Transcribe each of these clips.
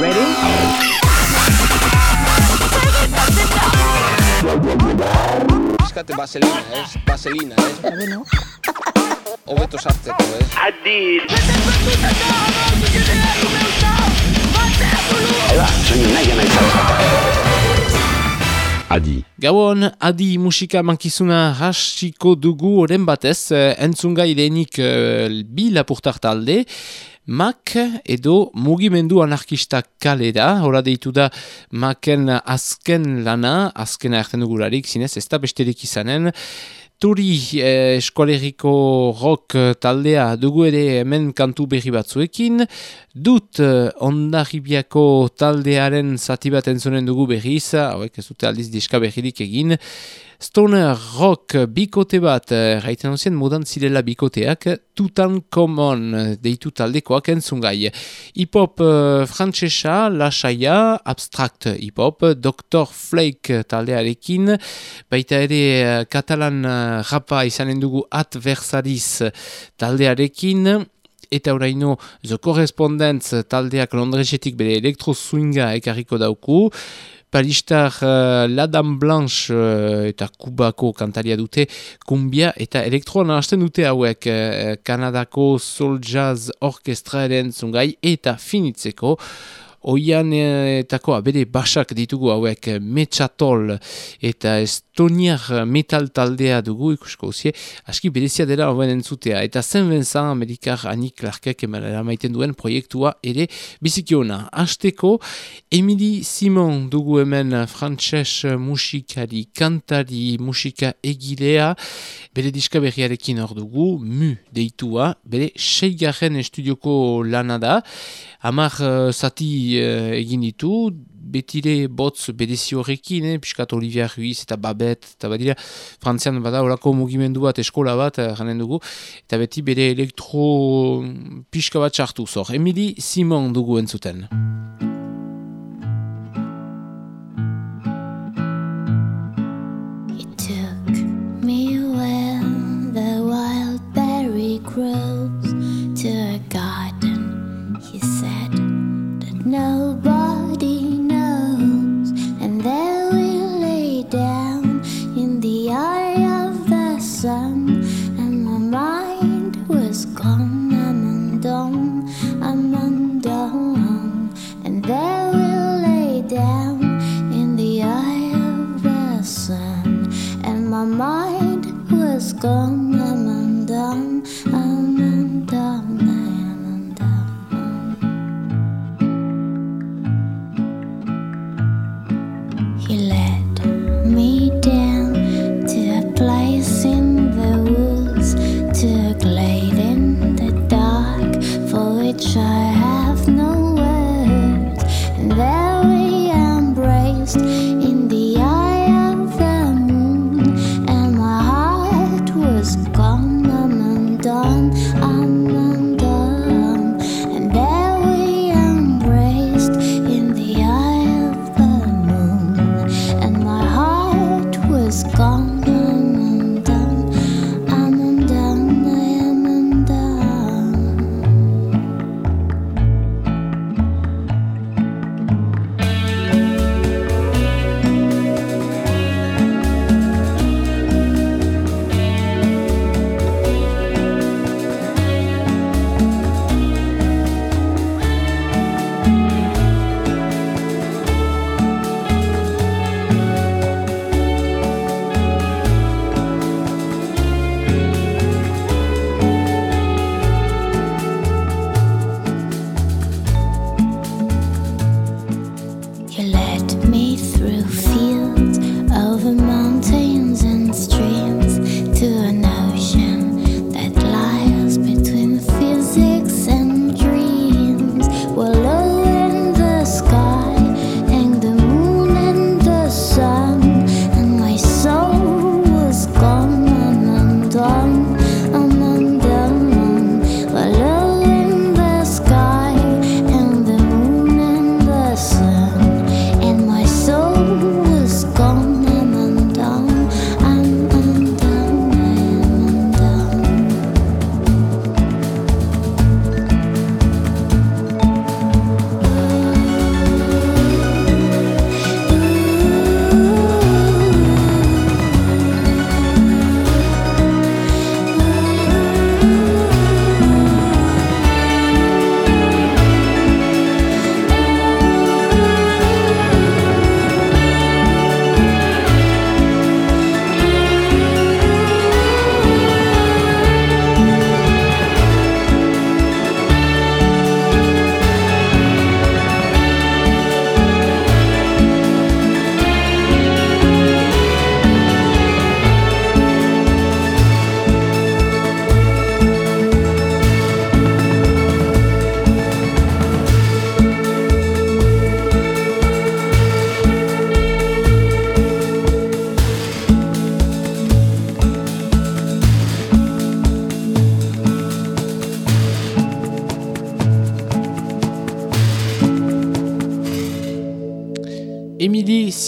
Ready? Eskate baselina, ez? Baselina, ez? Bueno, Hobeto sartzeko, ez? Adid. Adi. Gauan, adi musika mankizuna hasiko dugu oren batez, eh, entzungai lehenik eh, bi lapurtar talde, Mak edo mugimendu anarkista kalera, hola deitu da Maken azken lana, azkena erten dugularik, zinez, ez da besterik izanen, Turi eh, eskoleriko rock taldea dugu ere hemen kantu berri batzuekin. Dut eh, ondarribiako taldearen zati bat entzonen dugu berriz, hauek ez dute aldiz diska berririk egin. Stoner rock bikote bat, eh, raiten hozien modan zirela bikoteak, tutan common deitu taldekoak entzungai. Hip-hop uh, frantsesa, lasaia, abstract hip-hop, Dr. Flake taldearekin, baita ere katalan rapa izanen dugu adversariz taldearekin, eta oraino The Correspondence taldeak Londresetik bere elektroswinga ekarriko dauku, Palistar uh, La Dame Blanche uh, eta Kubako kantaria dute kumbia eta elektroa hasten dute hauek uh, Kanadako Soul Jazz Orkestraren zungai eta finitzeko Oian etako abere basak ditugu hauek Metxatol eta Estoniar metal taldea dugu ikusko usie, aski berezia dela hauen entzutea. Eta zen benzan Amerikar Anik Clarkek maiten duen proiektua ere bizikiona. Azteko, Emily Simon dugu hemen frantses musikari, kantari, musika egilea, bere diska berriarekin hor dugu, mu deitua, bere seigarren estudioko lana da, Amar uh, zati uh, egin ditu, betire botz bedezi horrekin, eh, piskat Olivia Ruiz eta Babet, eta badira, frantzian bada horako mugimendu bat, eskola bat, uh, dugu, eta beti bere elektro piska bat sartu zor. Emily Simon dugu entzuten. Sun, and my mind was gone. I'm undone, I'm undone, and there we lay down in the eye of the sun, and my mind was gone. I'm undone, I'm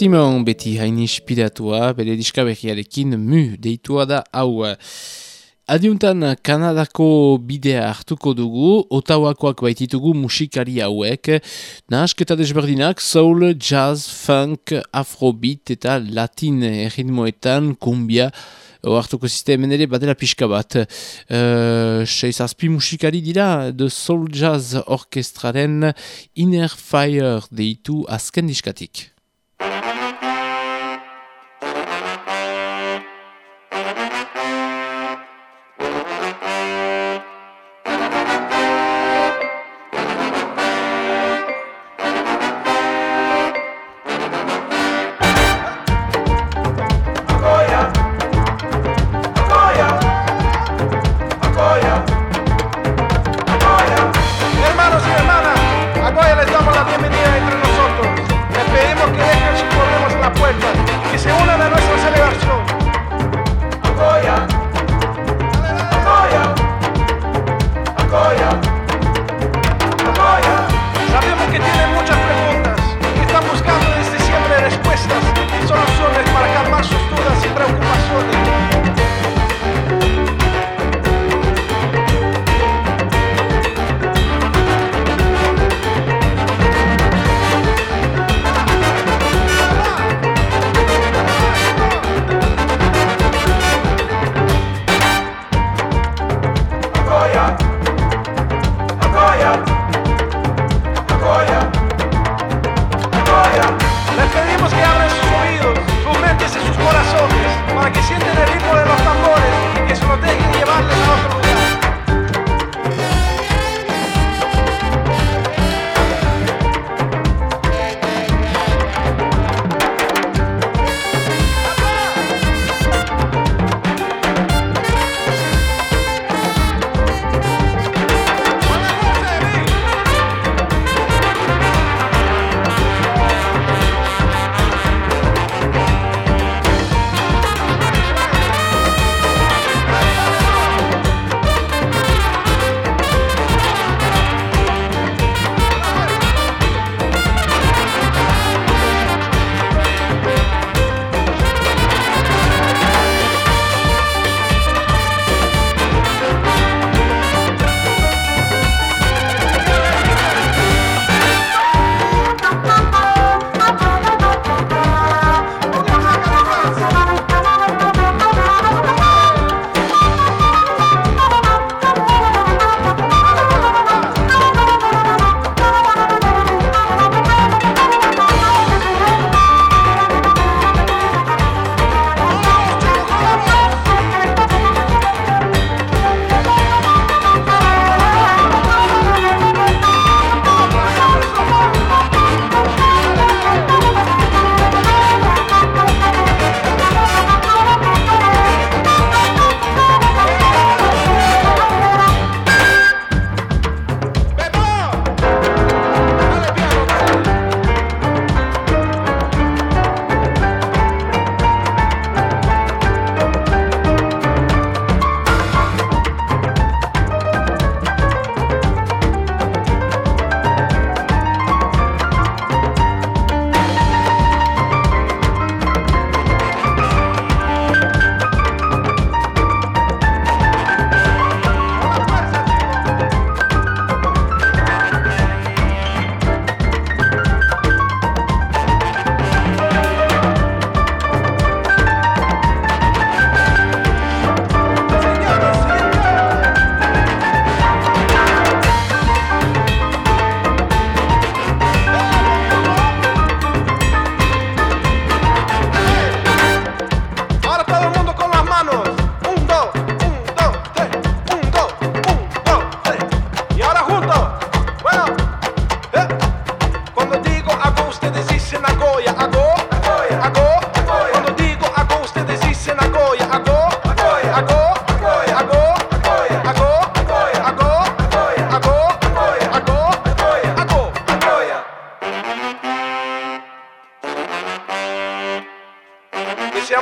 Simon beti hain inspiratua, bere diskabegiarekin mu deitua da hau. Adiuntan Kanadako bidea hartuko dugu, Otawakoak baititugu musikari hauek, nahasketa desberdinak, soul, jazz, funk, afrobeat eta latin erritmoetan, kumbia, hartuko sistemen ere badela pixka bat. Uh, Seiz azpi musikari dira, The Soul Jazz Orkestraren Inner Fire deitu azken diskatik.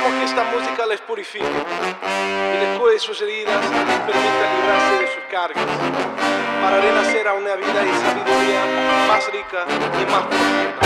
Esperamos que esta música les purifique y les cure sus heridas y permita librarse de sus cargas para renacer a una vida y sabiduría más rica y más profunda.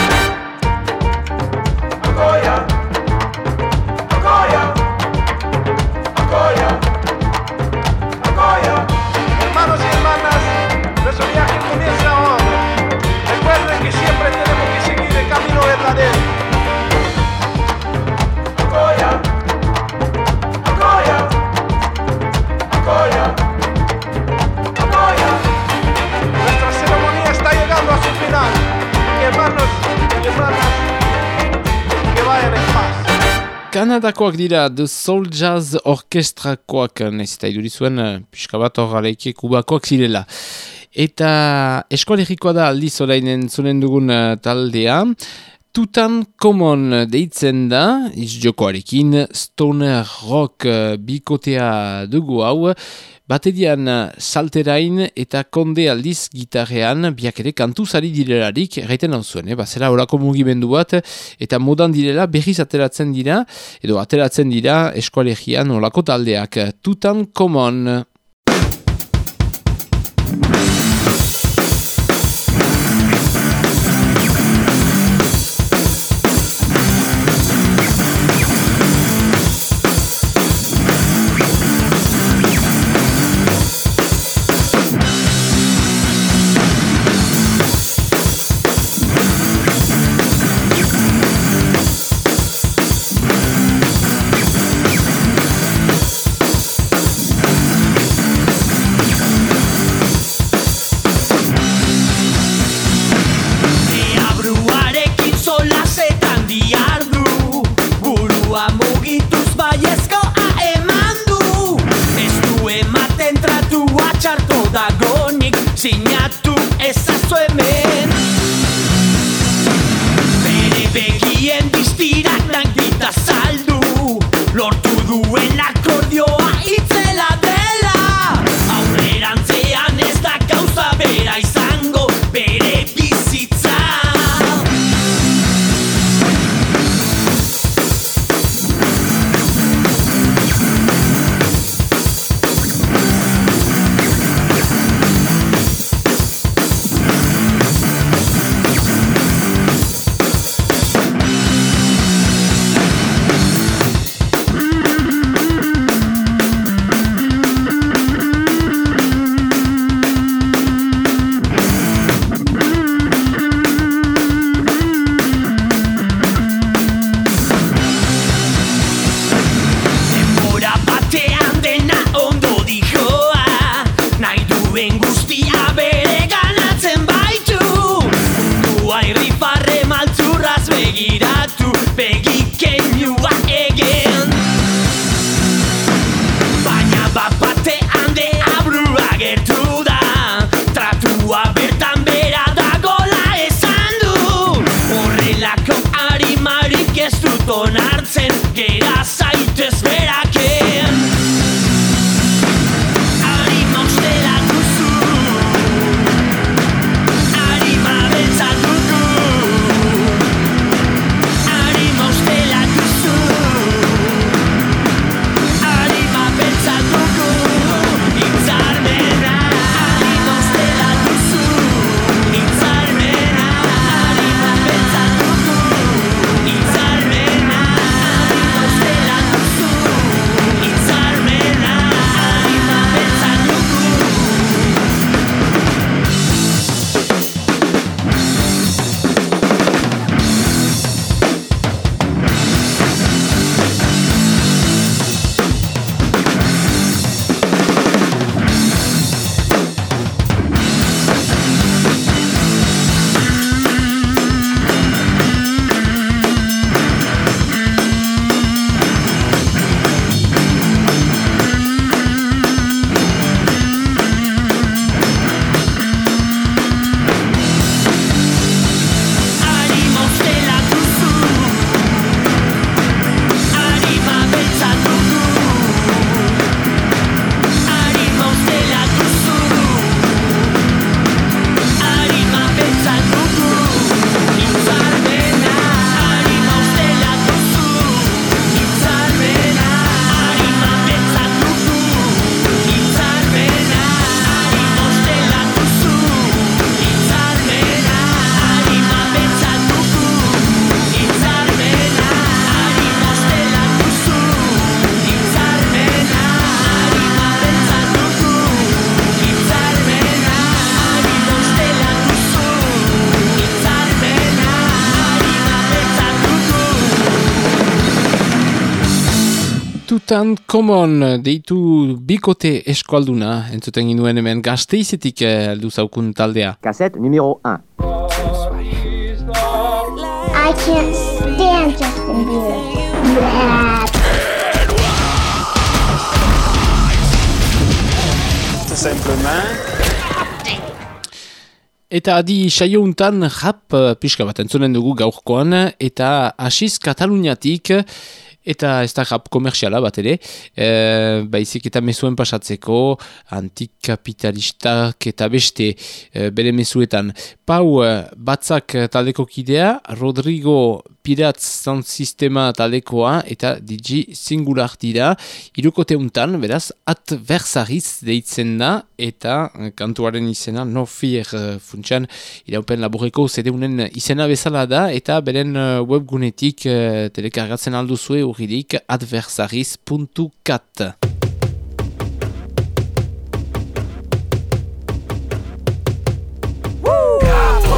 Kanadakoak dira The Soul Jazz Orkestrakoak eh, nahiz eta iduri zuen eh, pixka bat hor aleike kubakoak zirela. Eta eskualerikoa da aldiz orainen zunen dugun eh, taldea. Tutan Common deitzen da, izjokoarekin Stoner Rock bikotea dugu hau. Batedian salterain eta konde aldiz gitarrean biak ere kantuzari direlarik erraiten hau zuen, eh? bazera horako mugimendu bat eta modan direla berriz ateratzen dira edo ateratzen dira eskualegian horako taldeak tutan komon. Out and Common deitu bikote eskualduna entzuten ginuen hemen gazteizetik aldu eh, zaukun taldea. Kaset numero 1. I can't stand Justin Bieber. Yeah. Tout simplement. Eta adi saio rap eh, pixka bat entzonen dugu gaurkoan eta hasiz Kataluniatik eta ez da rap komerziala bat ere. E, baizik eta mezuen pasatzeko antikapitalistak eta beste e, bere mezuetan. Pau eh, batzak taldeko kidea Rodrigo Piratz Sound Sistema taldekoa eta DJ Singular dira. Irukote untan, beraz adversariz deitzen da eta kantuaren izena No Fear funtsan iraupen laboreko zedeunen izena bezala da eta beren webgunetik telekargatzen alduzue urridik adversariz.cat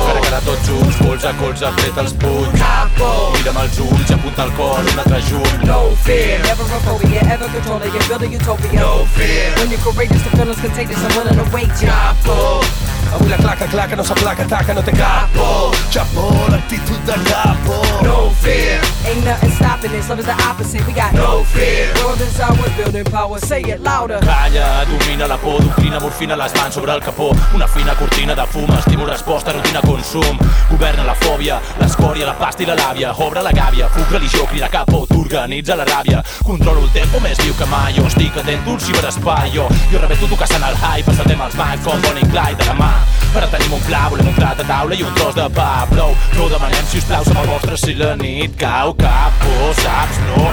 Cara a cara tots junts, colze a colze, apreta els punys Capo! Mira'm els ulls, apunta el cor, un altre junt No fear, never a phobia, ever controlling, you build a utopia. No fear. When you're courageous, the feeling's contagious, I'm willing to wait. Capo! Avui la claca, claca, no s'aplaca, taca, no té capo. Chapo, l'actitud de capo. No fear, Ain't nothing stopping this, love is the opposite. We got no fear. World is ours, building power. Say it louder. Calla, domina la por, doctrina, morfina, les mans sobre el capó. Una fina cortina de fum, estímul, resposta, rutina, consum. Governa la fòbia, l'escòria, la pasta i la làbia. Obre la gàbia, fuc, religió, crida capo, t'organitza la ràbia. Controlo el tempo més viu que mai, jo estic atent un ciberespai Jo, jo rebeto tu caçant el hype, passatem els mics com Bonnie Clyde de la mà Ara tenim un pla, volem un plat de taula i un tros de pa Prou, no ho demanem, sisplau, som el vostre si la nit cau capo, saps, no?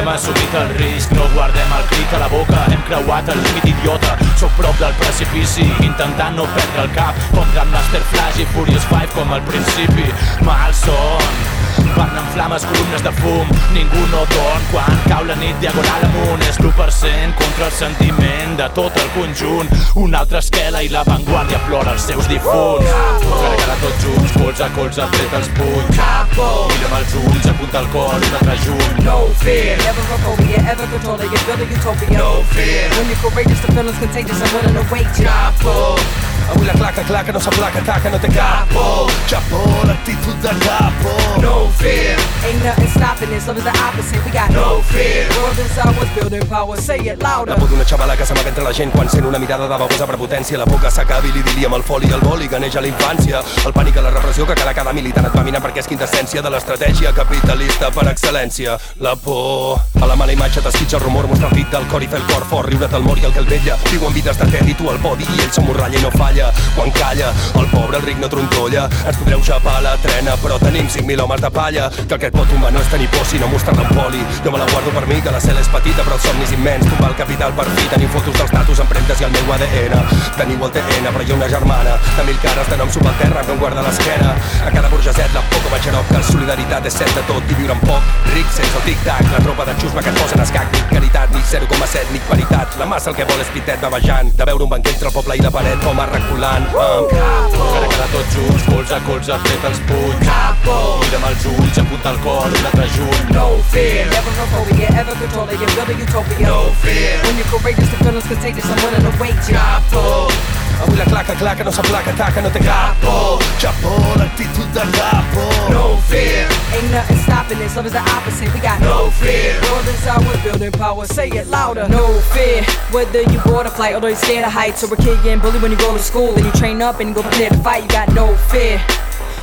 Hem assumit el risc, no guardem el crit a la boca. Hem creuat el límit idiota, sóc prop del precipici Intentant no perdre el cap, com Grandmaster Flash i Furious 5 com al principi. Malson, Van en flames columnes de fum, ningú no dorm quan cau la nit diagonal amunt. És l'1% contra el sentiment de tot el conjunt. Una altra esquela i l'avantguàrdia plora els seus difunts. Cara a cara tots junts, colze a colze, apreta els punys. Capo! Mira'm els ulls, apunta el cor, un altre junt. No fear, never a phobia, ever controlling, you build a utopia. No fear. When you're courageous, the feeling's contagious, I'm willing to wait. Capo! Avui la claca, claca, no s'aplaca, taca, no té capo. Chapo, l'actitud de capo. No fear, Ain't nothing stopping this, love is the opposite. We got no fear. world is ours, building power. Say it louder. La por d'una xavala que s'amaga entre la gent quan sent una mirada de babosa prepotència. La por que s'acabi l'idili amb el foli i el boli que neix a la infància. El pànic a la repressió que cada cada militant et va minant perquè és quintessència de l'estratègia capitalista per excel·lència. La por a la mala imatge t'esquitxa el rumor, mostra el pit del cor i fer el cor fort, riure't al mor i el que el vella. Viuen vides de tel i tu al podi i ell s'emborralla i no falla. Quan calla, el pobre, el ric no trontolla. Ens podreu xapar la trena, però tenim 5.000 homes de palla. Que el que et pot tombar no és tenir por, sinó mostrar-la poli. Jo me la guardo per mi, que la cel és petita, però el somni és immens. Tombar el capital per fi, tenir fotos dels tatus, empremtes i el meu ADN. Teniu el TN, però hi ha una germana de mil cares de nom subalterra que em guarda l'esquena. A cada burgeset la por com a xarop, que solidaritat és set de tot i viure en poc. Ric sense el tic-tac, la tropa de xusma que et posen escac, ni caritat, ni 0,7, ni paritat. La massa el que vol és pitet bavejant, de veure un banquet entre el poble i la paret, com a reculant. Amb Cara a cara tots junts, colze a colze, apreta els punys. Capo! Mira'm els ulls, apunta el cor, un altre junt. No fear, Never a phobia, ever controlling, you build a utopia. no fear. When you're courageous, the feeling's contagious, I'm willing to wait ya. Capo! Avui la claca, claca, no s'aplaca, taca, no té capo. Chapo, l'actitud de capo. No fear, Ain't nothing stopping this, love is the opposite. We got no fear. World is ours, building power. Say it louder. No fear, whether you board a flight or you're scared of heights, or a kid getting bullied when you go to school, then you train up and you go prepare to fight. You got no fear.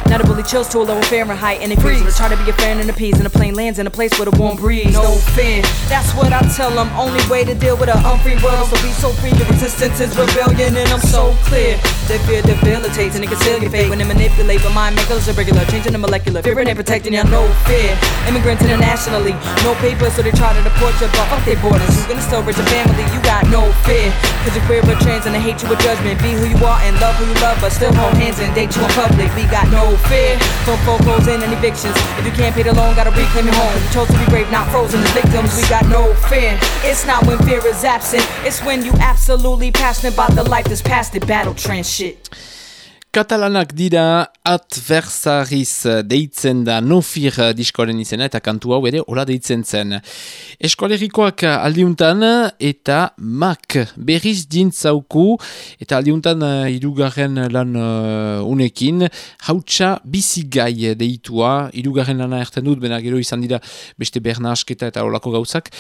Now a bully chills to a lower Fahrenheit and it freezes. Try to be a fan and peas and the plane lands in a place with a warm breeze. No fear, that's what I tell them. Only way to deal with a unfree world. So be so free, your resistance is rebellion, and I'm so clear. They fear debilitates and it can still your fate when they manipulate. But mind makers irregular, changing the molecular. Fear ain't protecting you, no fear. Immigrants internationally, no papers, so they try to deport you, but fuck their borders. You gonna still raise a family, you got no fear. Cause you're queer or trans and they hate you with judgment. Be who you are and love who you love, but still hold hands and date you in public. We got no fear from foreclosures and evictions. If you can't pay the loan, gotta reclaim your home. You chose to be brave, not frozen as victims. We got no fear. It's not when fear is absent, it's when you absolutely passionate about the life that's past the battle trans shit. Katalanak dira adversariz deitzen da nofir diskoaren izena eta kantu hau ere hola deitzen zen. Eskolerikoak aldiuntan eta mak berriz dintzauku eta aldiuntan uh, irugarren lan uh, unekin hautsa bizigai deitua, irugarren lana erten dut, bena gero izan dira beste berna asketa eta olako gauzak,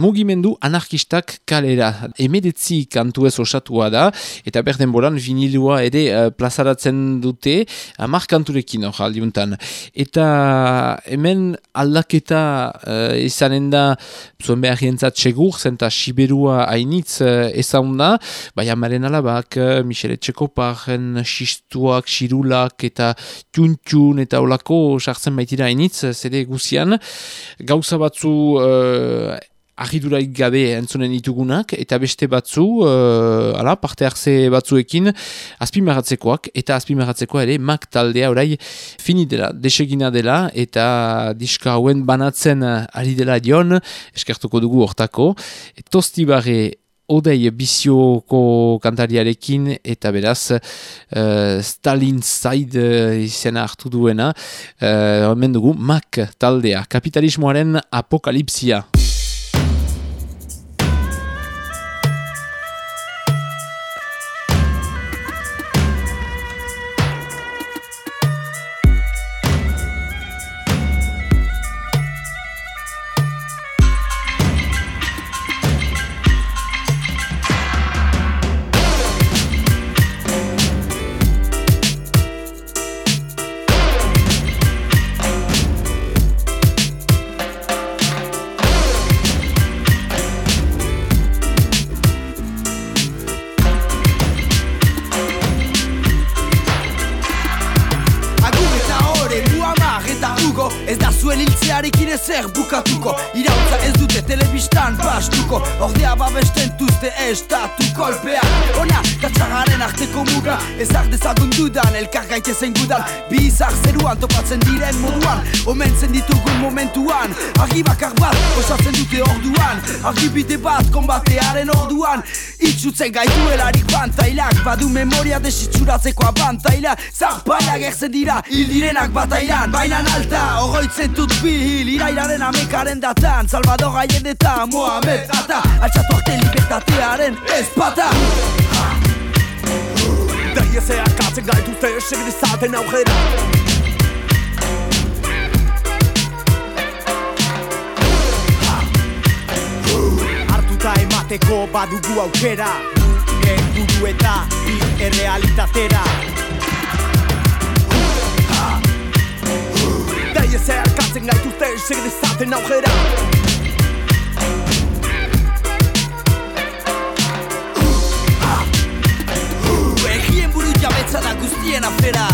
mugimendu anarkistak kalera. Emedetzi kantu ez osatua da eta berden bolan vinilua ere uh, plazara ateratzen dute amarkanturekin hor aldiuntan. Eta hemen aldaketa uh, izanen da zuen behar jentzat segur, zenta Siberua hainitz uh, ezaunda, bai amaren alabak, uh, Michele Txekoparen xistuak, xirulak eta txuntxun eta olako sartzen baitira hainitz, zede guzian. Gauza batzu uh, ahiduraik gabe entzunen ditugunak eta beste batzu, uh, ala, parte hartze batzuekin, azpimarratzekoak, eta azpimarratzekoa ere, mak taldea orai fini dela, desegina dela, eta diska hauen banatzen ari dela dion, eskertuko dugu hortako, tosti bare odei bizioko kantariarekin eta beraz uh, Stalin Zaid uh, izena hartu duena uh, hemen dugu Mac taldea kapitalismoaren apokalipsia bukatuko. Irautza ez dute telebistan bastuko. Ordea babesten duzte estatu kolpea. Ona, katxagaren arteko muga. Ezak dezagun dudan, elkar gaitezen gudan. Bi izar zeruan topatzen diren moduan. Omentzen ditugun momentuan. Argi bakar bat, osatzen dute orduan. Argi bide bat, konbatearen orduan. Itxutzen gaituelarik bantailak. Badu memoria desitxuratzeko abantaila. Zarpaila gertzen dira, hil direnak batailan. Bainan alta, oroitzen dut bihil Irailaren amekaren datan Salvador Allendeta, Mohamed Ata Altxatu arte libertatearen ezpata. Daiezeak katzen gaituzte segrizaten aujera Hartuta emateko badugu aukera. Helburu eta bi errealitatera Daiezeak katzen gaituzte segrizaten aujera Egien buru jabetza da guztien afera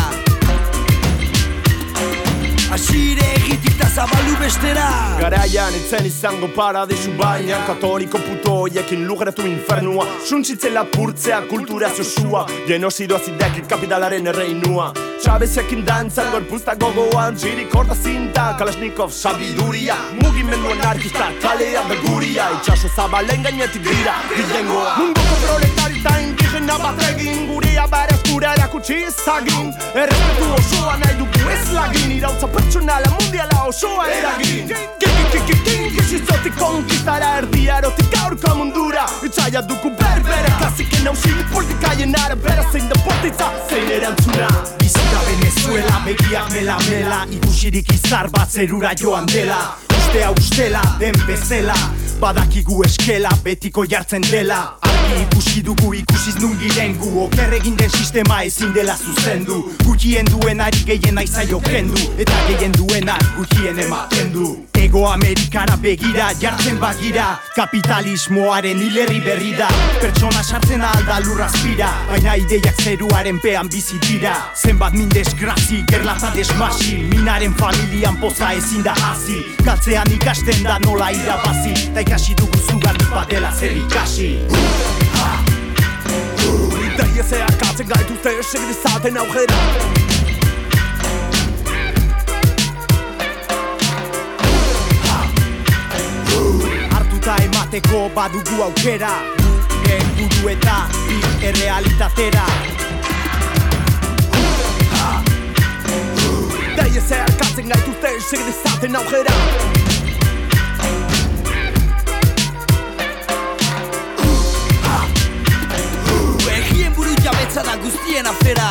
Asire egitik da zabalu bestera. Garaian etzen izango paradisu baina Katoliko puto hoiekin lugeratu infernua. Suntzitzen lapurtzea kultura zosua. Genosidoa zidekik kapitalaren erreinua. Txabezekin dantzan gorpuzta gogoan Jirik horta zinta, Kalashnikov sabiduria. Mugimendu anarkista, kalea beguria. Itxaso zabalen gainetik dira, gilengoa Munduko proletari eta indigena bat egin Guria bere eskura erakutsi izagin Errespetu osoa nahi dugu ez lagin. Irautza pertsonala mundiala osoa eragin. Kikikikikin, gizitzotik konkistara Erdia erotik aurko mundura. Itxaia dugu berbera Klasiken hausin politikaien arabera Zein da portitza, zein erantzuna. Bizita Venezuela, begiak mela mela Ikusirik izar bat zerura joan dela. Ustea ustela, den bezela Badakigu eskela, betiko jartzen dela ikusi dugu ikusiz nun giren gu. Oker egin den sistema ezin dela zuzendu. Gutxien duen ari gehien aizaio kendu. Eta gehien duena gutxien ematen du Ego Amerikara begira, jartzen bagira. Kapitalismoaren hilerri berri da. Pertsona sartzen alda lurrazpira Baina ideiak zeruaren pean bizi dira. Zenbat min desgrazi, gerlatza desmasi. Minaren familian poza ezin da hasi Galtzean ikasten da nola irabazi. Ta ikasi dugu zugarri bat dela zer ikasi. Daiezeak katzen gaituzte segrizaten aujera bota emateko badugu aukera Gen buru eta bi errealitatera Daia zer katzen gaitu zer segre zaten aurrera Egien buru jabetza da guztien afera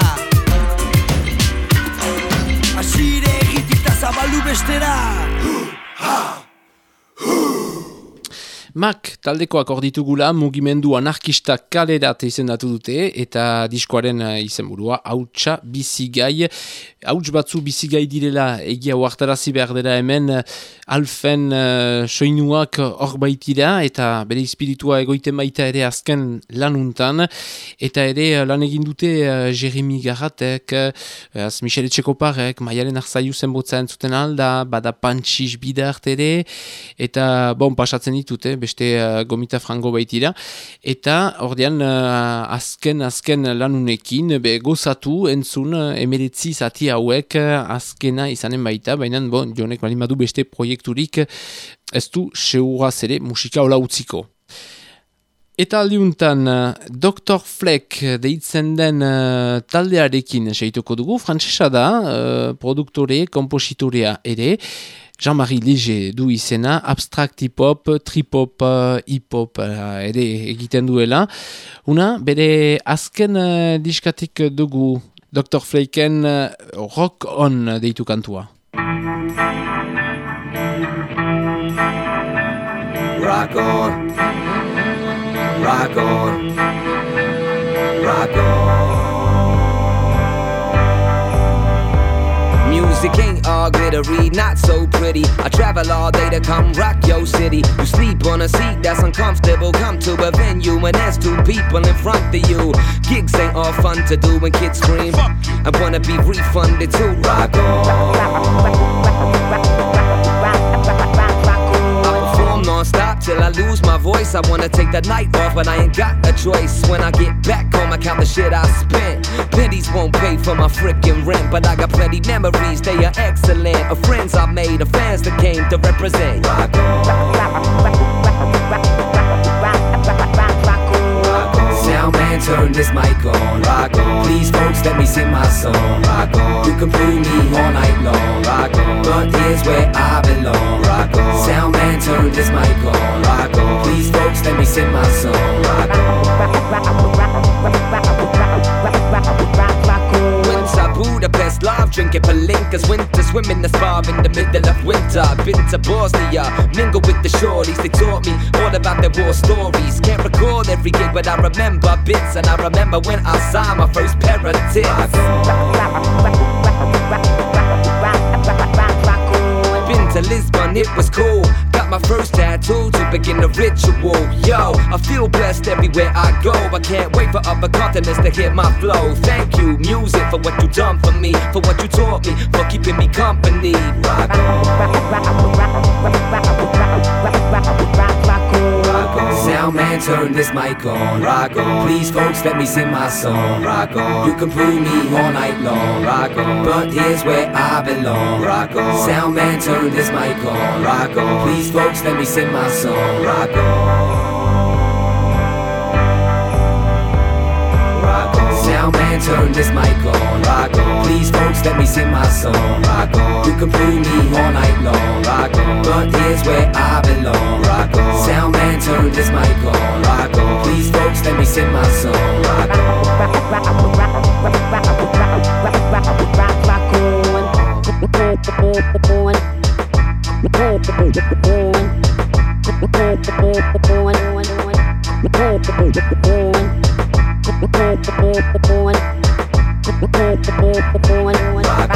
Asire egitik eta zabalu bestera Ha! Huh! Mak taldekoak hor ditugula mugimendu anarkista kalerat izendatu dute eta diskoaren eh, izenburua hautsa bizigai. Hauts batzu bizigai direla egia huartarazi behar dela hemen eh, alfen uh, soinuak hor baitira eta bere espiritua egoiten baita ere azken lanuntan eta ere lan egin dute uh, Jeremy Garratek, uh, az Michele Txekoparek, Maialen Arzaiu zenbotza entzuten alda, bada pantxiz bidart ere eta bon pasatzen ditute, beste uh, gomita frango baitira eta ordean uh, azken azken lanunekin be gozatu entzun uh, emeretzi zati hauek azkena izanen baita, baina bon, jonek balin badu beste proiekturik ez du seuraz ere musika hola utziko. Eta aldiuntan, Dr. Fleck deitzen den uh, taldearekin seituko dugu, frantzesa da, uh, produktore, kompositorea ere, Jean-Marie Léger du izena, abstract hip-hop, trip-hop, uh, hip-hop uh, ere egiten duela. Una, bere azken uh, diskatik dugu Dr. Flecken uh, rock on deitu kantua. Rock on, rock on, rock on. Music ain't all glittery, not so pretty. I travel all day to come rock your city. You sleep on a seat that's uncomfortable. Come to a venue and there's two people in front of you. Gigs ain't all fun to do when kids scream. I wanna be refunded too. Rock on. Till I lose my voice I wanna take the night off but I ain't got a choice When I get back home I count the shit I spent Pennies won't pay for my freaking rent But I got plenty memories, they are excellent Of friends I made, of fans that came to represent Rock Sound man, turn this mic on. Rock on. Please, folks, let me sing my song. Rock on. You can fool me all night long. Rock on. But here's where I belong. Rock on. Sound man, turn this mic on. Rock on. Please, folks, let me sing my song. Rock Winter, Budapest, love drinking palinkas. Winter, swimming the spa in the middle of winter. I've Been to Bosnia, mingle with the shorties. They taught me all about their war stories. Can't recall every gig, but I remember bits. And I remember when I signed my first pair of tits. Been to Lisbon, it was cool. Got my first tattoo to begin the ritual. Yo, I feel blessed everywhere I go. I can't wait for other continents to hear my flow. Thank you, music, for what you done for me, for what you taught me, for keeping me company. Rock on. Sound man, turn this mic on. Rock on. Please, folks, let me sing my song. Rock on. You can fool me all night long. Rock on. But here's where I belong. Rock on. Sound man, turn this mic on. Rock on. Please, folks, let me sing my song. Rock on. Rock on. Sound man, turn this mic on. Rock on. Please, folks, let me sing my song. Rock on. You can fool me all night long. Rock on. But here's where I belong. Rock on. Sound man, turn this mic on. Rock on. Please, folks, let me sing my song. Rock on. Rock one, one, one, one, one, one, one, one,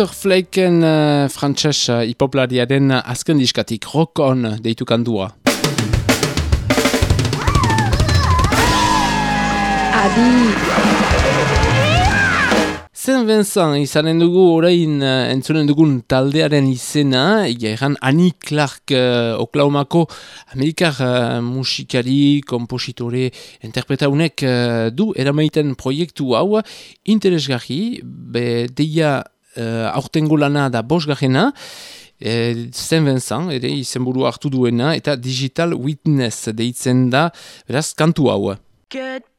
Dr. Flaken uh, eh, frantxas uh, hipoplariaren azken diskatik rock on deitu kandua. Adi! Zen benzan, izanen dugu orain uh, entzunen dugun taldearen izena, egeran Annie Clark eh, uh, oklaumako amerikar uh, musikari, kompositore, interpretaunek uh, du eramaiten proiektu hau interesgarri, be, deia Eh, uh, aurtengo lana da bosgarrena, e, eh, Zen Vincent, ere izenburu hartu duena, eta Digital Witness deitzen da, beraz, kantu hau. Good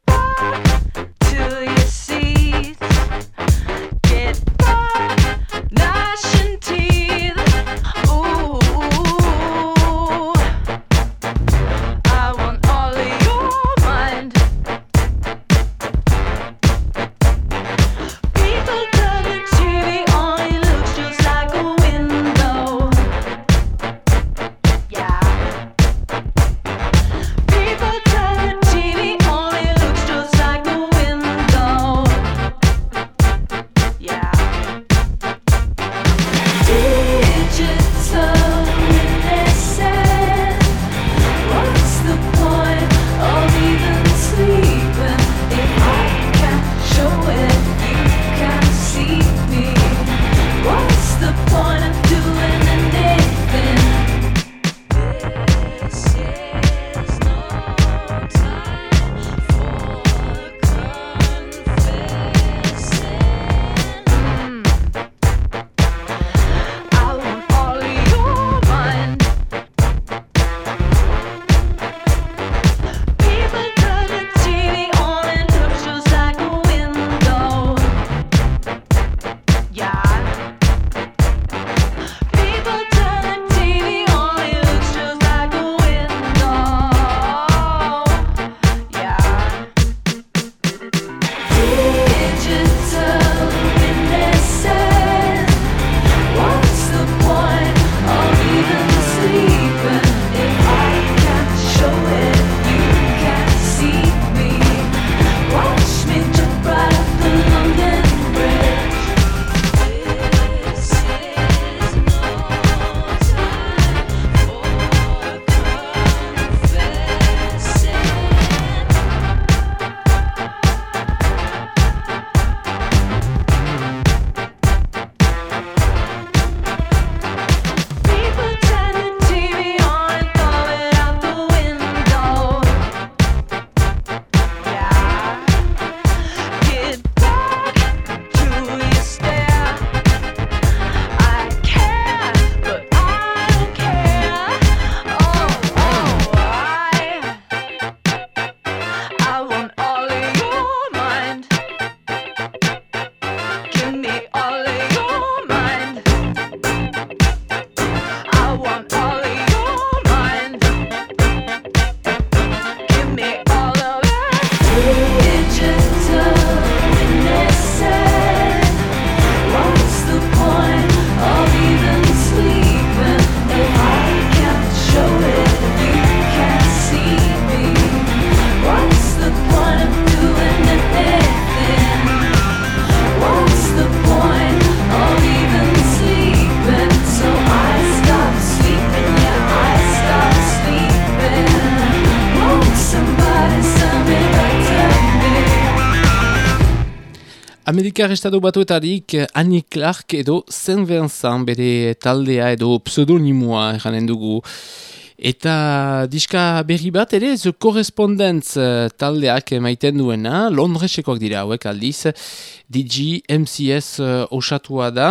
Amerikar Estatu Batuetarik eh, Annie Clark edo Saint Vincent bere taldea edo pseudonimoa eranen dugu. Eta diska berri bat ere ze korrespondentz eh, taldeak maiten duena, Londresekoak dira hauek aldiz, DG MCS uh, eh, osatua da,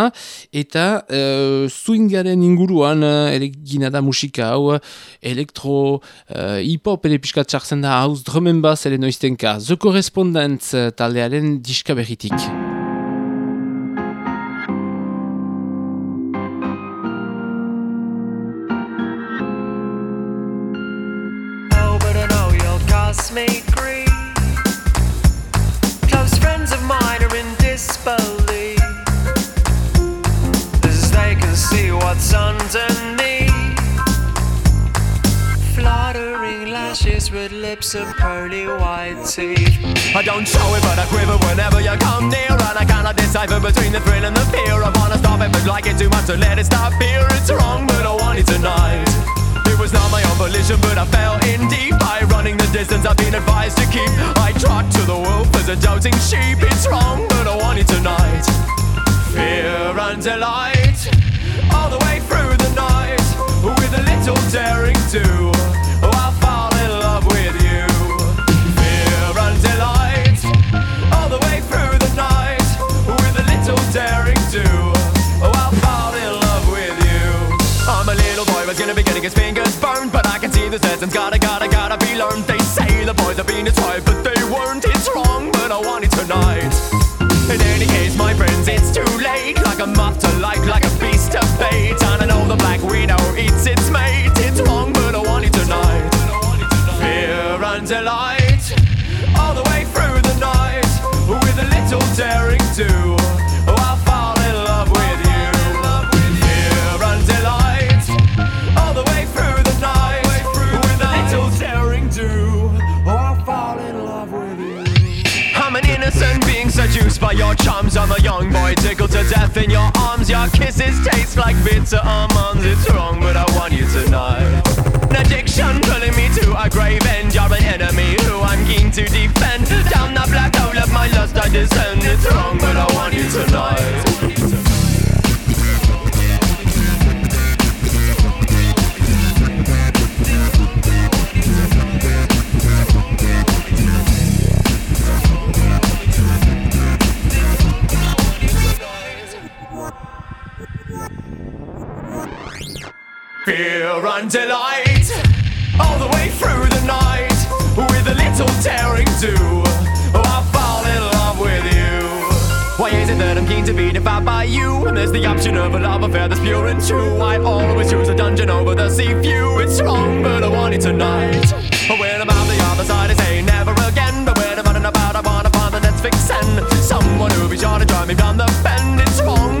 eta uh, swingaren inguruan uh, ere gina da musika hau, elektro, uh, hip-hop ere piskat txartzen da haus drumen bas ere noiztenka, The korrespondentz taldearen diska berritik. eyes, red lips, and pearly white teeth. I don't show it, but I quiver whenever you come near. And I cannot decipher between the thrill and the fear. I wanna stop it, but like it too much, so let it stop here. It's wrong, but I want it tonight. It was not my own volition, but I fell in deep. By running the distance I've been advised to keep. I trot to the wolf as a doubting sheep. It's wrong, but I want it tonight. Fear and delight, all the way through the night, with a little daring too. I'm got a by your charms. I'm a young boy tickled to death in your arms. Your kisses taste like bitter almonds. It's wrong, but I want you tonight. An addiction pulling me to a grave end. You're an enemy who I'm keen to defend. Down the black hole of my lust I descend. It's wrong, but I want you tonight. Fear and delight, all the way through the night, with a little daring too. Oh, I'll fall in love with you. Why is it that I'm keen to be devoured by you? And there's the option of a love affair that's pure and true. I always choose a dungeon over the sea view. It's wrong, but I want it tonight. When I'm out the other side, I say never again. But when I'm running about, I wanna find the next vixen. Someone who'll be sure to drive me down the bend. It's wrong,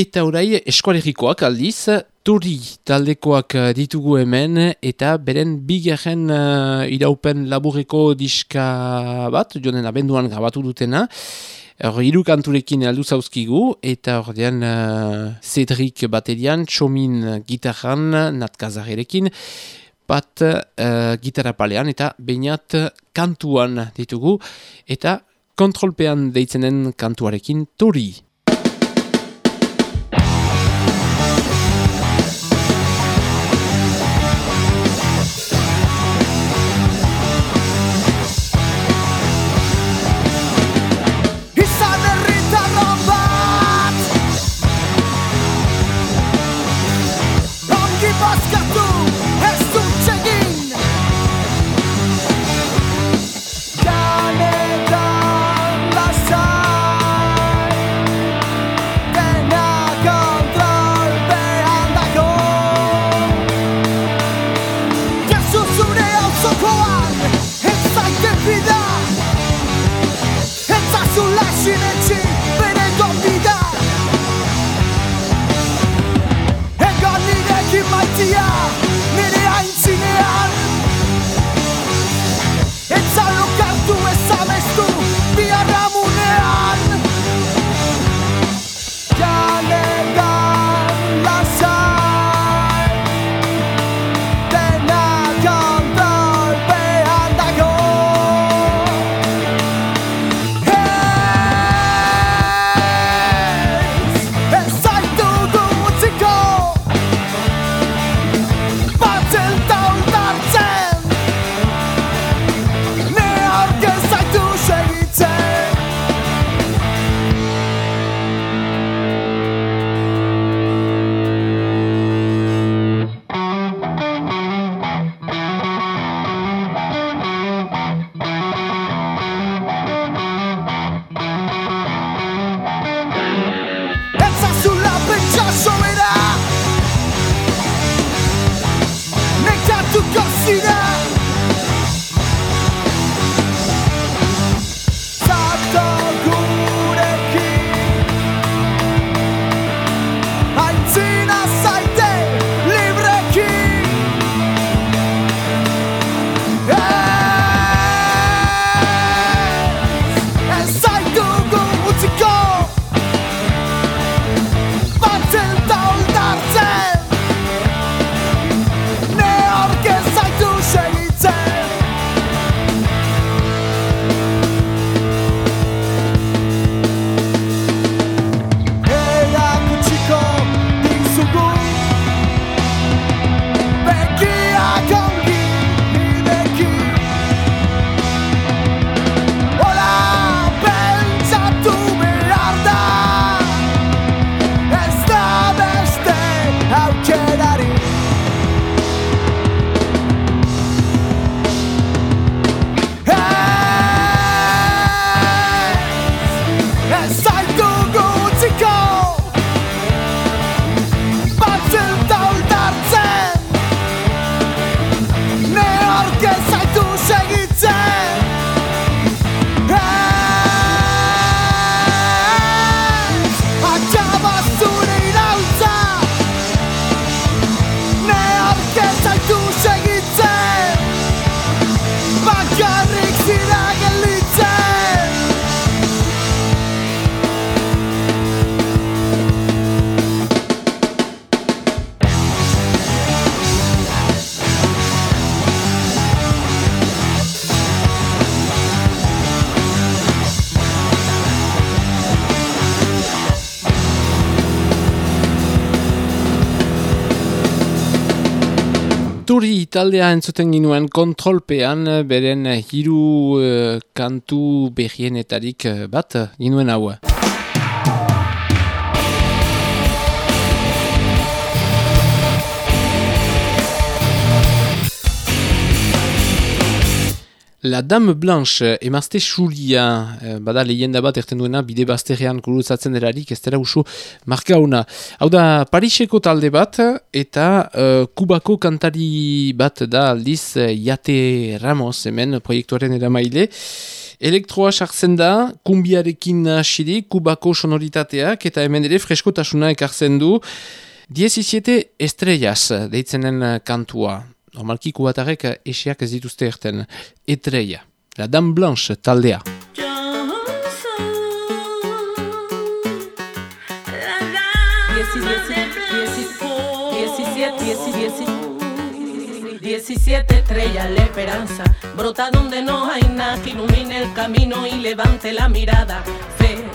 Eta orai eskualerikoak aldiz, turi taldekoak eh, ditugu hemen eta beren bigarren uh, iraupen laburreko diska bat, jonen abenduan grabatu dutena. Hor, hiru kanturekin aldu zauzkigu, eta ordean uh, Cedric baterian, Txomin gitarran, Nat Kazarerekin, bat uh, gitarra palean eta bainat kantuan ditugu, eta kontrolpean deitzenen kantuarekin turi. Taldea entzuten ginuen kontrolpean, beren hiru eh, kantu behienetarik eh, bat ginuen hau. La Dame Blanche, emazte xulia, eh, bada lehenda bat erten duena, bide bazterrean kuruzatzen delarik, ez dela usu marka una. Hau da, Pariseko talde bat, eta uh, Kubako kantari bat da aldiz Jate Ramos, hemen proiektuaren eramaile. Elektroa sartzen da, kumbiarekin hasirik, Kubako sonoritateak, eta hemen ere freskotasuna ekartzen du. 17 estrellas deitzenen kantua. Normalki kubatarek esiak ez dituzte erten. Etreia. La Dame Blanche taldea. La esperanza brota donde.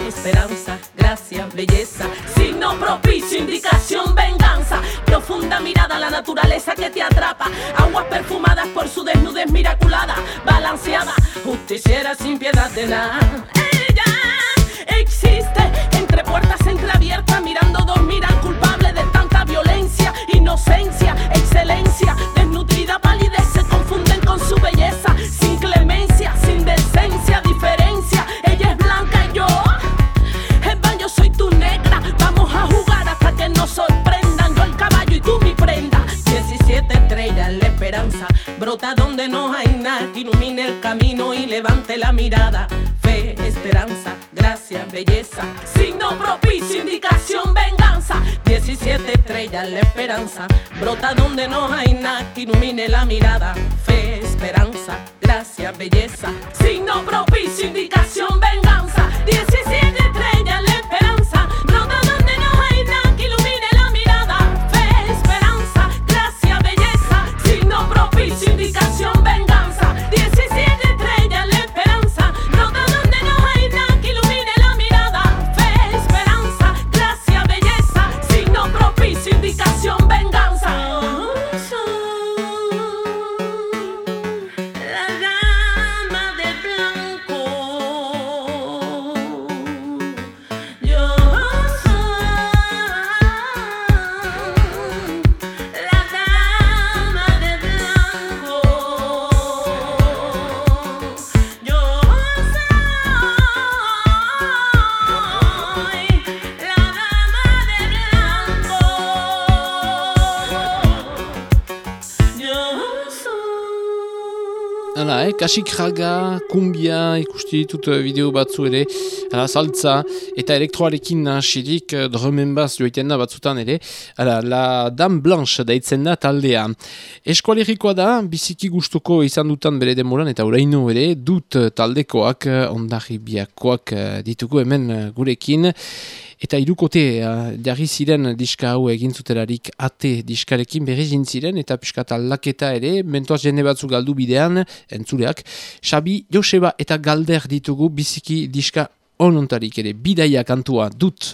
Esperanza, gracia, belleza, signo propicio, indicación, venganza, profunda mirada la naturaleza que te atrapa, aguas perfumadas por su desnudez miraculada, balanceada, justiciera sin piedad de nada. Ella. Existe entre puertas entreabiertas, mirando dormir al culpable de tanta violencia, inocencia, excelencia, desnutrida brota donde no hay nada ilumine el camino y levante la mirada. Fe, esperanza, gracia, belleza, signo propicio, indicación, venganza. 17 estrellas, la esperanza brota donde no hay nada ilumine la mirada. Fe, esperanza, gracia, belleza, signo propicio, indicación, venganza. 17 estrellas, Hala, eh, kasik raga, kumbia, ikusti ditut eh, bideo batzu ere, hala, saltza, eta elektroarekin nahasirik, eh, drumen baz joiten da batzutan ere, hala, la Dame Blanche daitzen da taldea. Eskualerikoa da, biziki gustuko izan dutan bere demoran, eta uraino ere, dut eh, taldekoak, eh, ondarri biakoak eh, ditugu hemen eh, gurekin, Eta irukote uh, jarri ziren diska hau egin zutelarik ate diskarekin berri ziren eta piskat aldaketa ere, mentoaz jende batzu galdu bidean, entzuleak, Xabi, Joseba eta Galder ditugu biziki diska onontarik ere, bidaia kantua dut.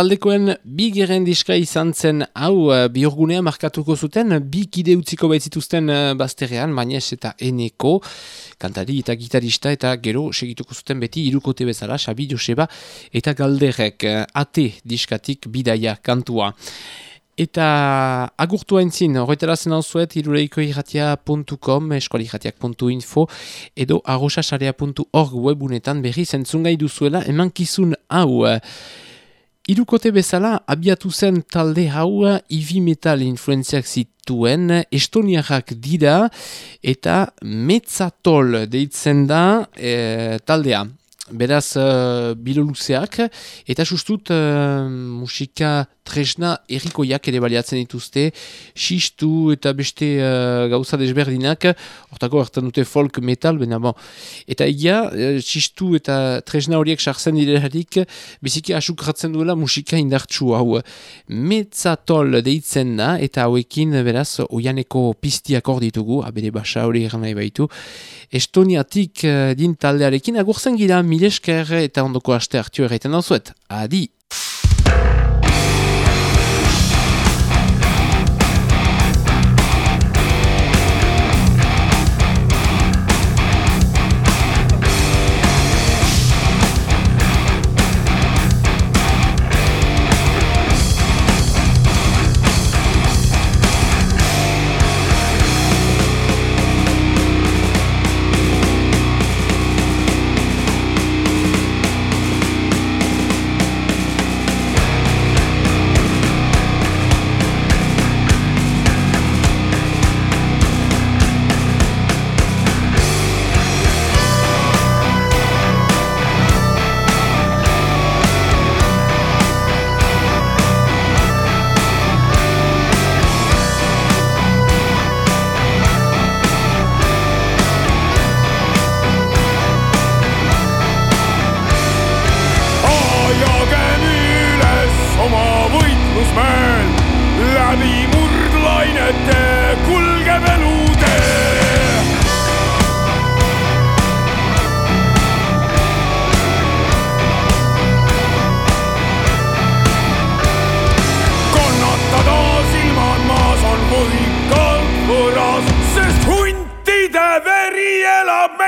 Taldekoen bi geren diska izan zen hau uh, biorgunea markatuko zuten bi kide utziko baitzituzten uh, bazterrean, Mañez eta Eneko, kantari eta gitarista eta gero segituko zuten beti irukote bezala, Xabi Joseba eta Galderrek, uh, ate diskatik bidaia kantua. Eta agurtu haintzin, horretara zen hau zuet, irureikoirratia.com, eskualirratiak.info, edo arrosasarea.org webunetan berri zentzungai duzuela emankizun hau. Irukote bezala, abiatu zen talde hau heavy metal influenziak zituen, estoniarrak dira eta metzatol deitzen da e, taldea. Beraz, uh, bilo eta sustut uh, musika tresna errikoiak ere baliatzen dituzte, xistu eta beste uh, gauza desberdinak, hortako hartan dute folk metal, bena bon. Eta egia, uh, xistu eta tresna horiek sartzen direlarik, biziki asukratzen duela musika indartsu hau. Metzatol deitzen da, eta hauekin, beraz, oianeko piztiak hor ditugu, abere basa hori eran nahi baitu, Estoniatik uh, din taldearekin agurzen gira milesker eta ondoko aste hartio erraiten dauzuet. Adi!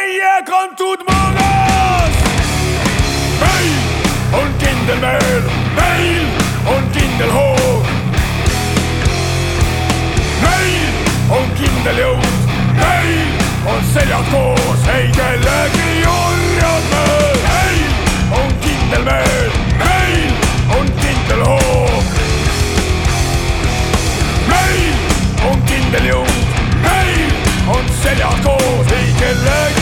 Meie kantud magas. meil on kindel meel, meil on kindel hoog. meil on kindel jõud, meil on seljad koos, ei kellegi orjad me. meil on kindel meel, meil on kindel hoog. meil on kindel jõud, meil on seljad koos, ei kellegi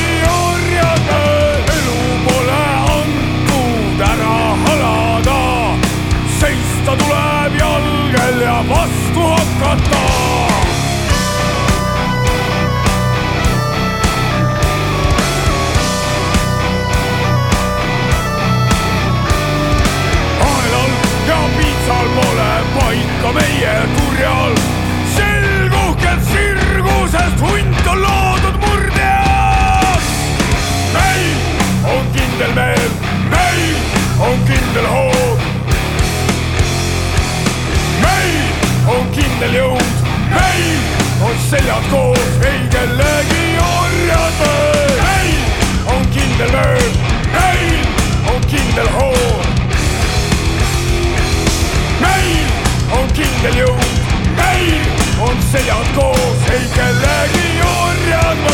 2000 on kindel jõud, meil on seljad koos, ei kellegi orjad me. meil on kindel meel, meil on kindel hoog. meil on kindel jõud, meil on seljad koos, ei kellegi orjad